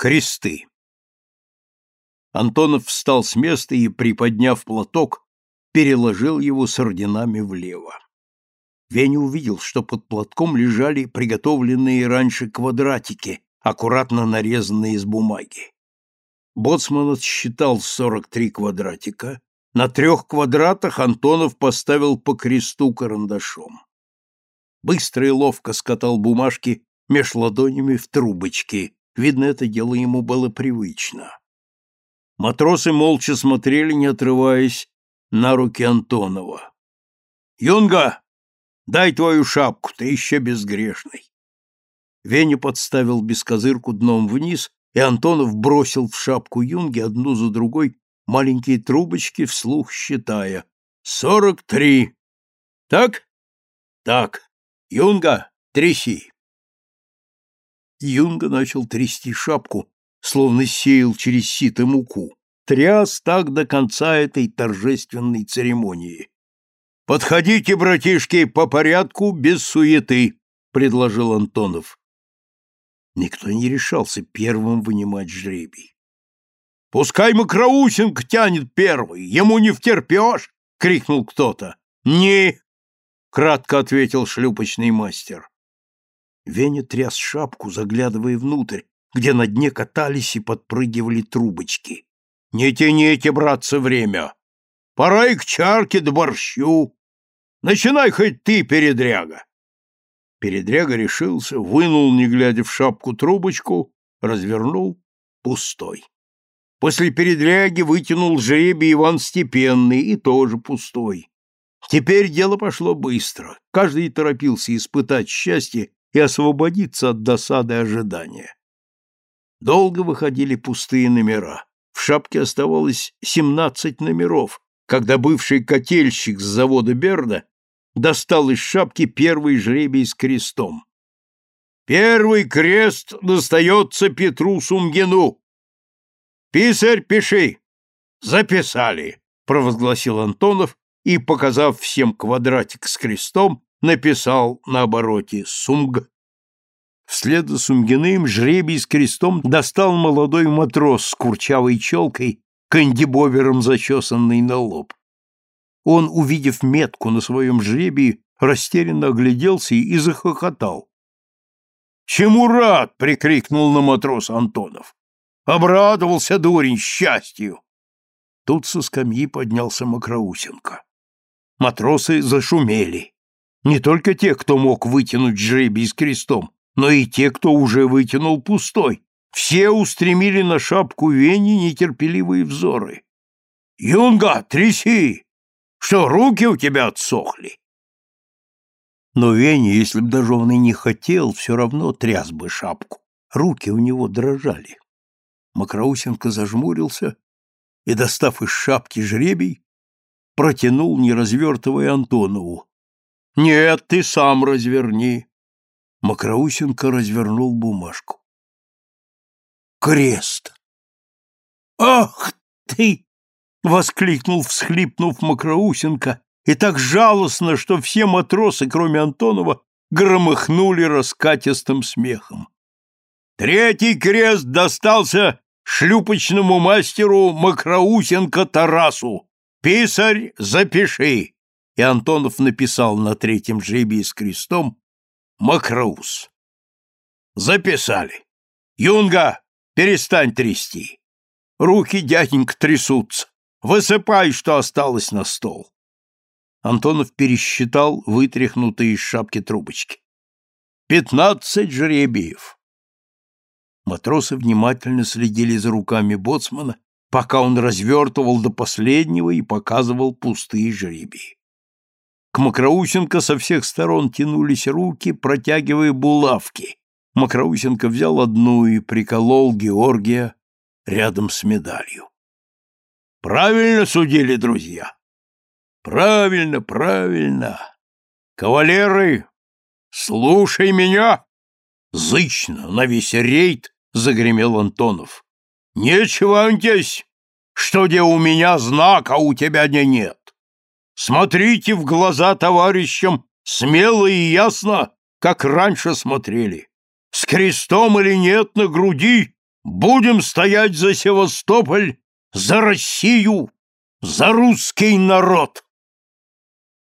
Кресты. Антонов встал с места и, приподняв платок, переложил его с орденами влево. Веня увидел, что под платком лежали приготовленные раньше квадратики, аккуратно нарезанные из бумаги. Боцман отсчитал 43 квадратика. На трех квадратах Антонов поставил по кресту карандашом. Быстро и ловко скатал бумажки меж ладонями в трубочки, Видно, это дело ему было привычно. Матросы молча смотрели, не отрываясь, на руки Антонова. «Юнга, дай твою шапку, ты еще безгрешный». Веня подставил бескозырку дном вниз, и Антонов бросил в шапку Юнги одну за другой маленькие трубочки, вслух считая. «Сорок три!» «Так?» «Так. Юнга, тряси!» Юнга начал трясти шапку, словно сеял через сито муку. Тряс так до конца этой торжественной церемонии. «Подходите, братишки, по порядку, без суеты», — предложил Антонов. Никто не решался первым вынимать жребий. «Пускай Макроусенко тянет первый, ему не втерпешь!» — крикнул кто-то. «Не!» — кратко ответил шлюпочный мастер. Веня тряс шапку, заглядывая внутрь, где на дне катались и подпрыгивали трубочки. «Не тяните, братцы, время! Пора и к чарке да борщу! Начинай хоть ты, передряга!» Передряга решился, вынул, не глядя в шапку, трубочку, развернул — пустой. После передряги вытянул жребий Иван Степенный, и тоже пустой. Теперь дело пошло быстро. Каждый торопился испытать счастье и освободиться от досады ожидания. Долго выходили пустые номера. В шапке оставалось семнадцать номеров, когда бывший котельщик с завода Берда достал из шапки первый жребий с крестом. «Первый крест достается Петру Сумгину!» «Писарь, пиши!» «Записали!» — провозгласил Антонов и, показав всем квадратик с крестом, написал на обороте «Сумг». Вслед за Сумгиным жребий с крестом достал молодой матрос с курчавой челкой, кандибовером зачесанный на лоб. Он, увидев метку на своем жребии, растерянно огляделся и захохотал. «Чему рад?» — прикрикнул на матрос Антонов. «Обрадовался, дурень, счастью!» Тут со скамьи поднялся Макроусенко. Матросы зашумели. Не только те, кто мог вытянуть жребий с крестом, но и те, кто уже вытянул пустой. Все устремили на шапку Вени нетерпеливые взоры. «Юнга, тряси! Что, руки у тебя отсохли?» Но Веня, если б даже он и не хотел, все равно тряс бы шапку. Руки у него дрожали. Макроусенко зажмурился и, достав из шапки жребий, протянул, не развертывая Антонову. Нет, ты сам разверни. Макроусенко развернул бумажку. Крест. Ах ты! воскликнул, всхлипнув Макроусенко, и так жалостно, что все матросы, кроме Антонова, громыхнули раскатистым смехом. Третий крест достался шлюпочному мастеру Макроусенко Тарасу. Писарь, запиши и Антонов написал на третьем жребии с крестом «Макроус». Записали. «Юнга, перестань трясти. Руки, дяденька, трясутся. Высыпай, что осталось на стол». Антонов пересчитал вытряхнутые из шапки трубочки. «Пятнадцать жребиев». Матросы внимательно следили за руками боцмана, пока он развертывал до последнего и показывал пустые жребии. К Макроусенко со всех сторон тянулись руки, протягивая булавки. Макроусенко взял одну и приколол Георгия рядом с медалью. Правильно судили друзья. Правильно, правильно. Кавалеры, слушай меня. Зычно на весь рейд загремел Антонов. Нечего здесь, что где у меня знак, а у тебя не нет. Смотрите в глаза товарищам смело и ясно, как раньше смотрели. С крестом или нет на груди, Будем стоять за Севастополь, за Россию, за русский народ!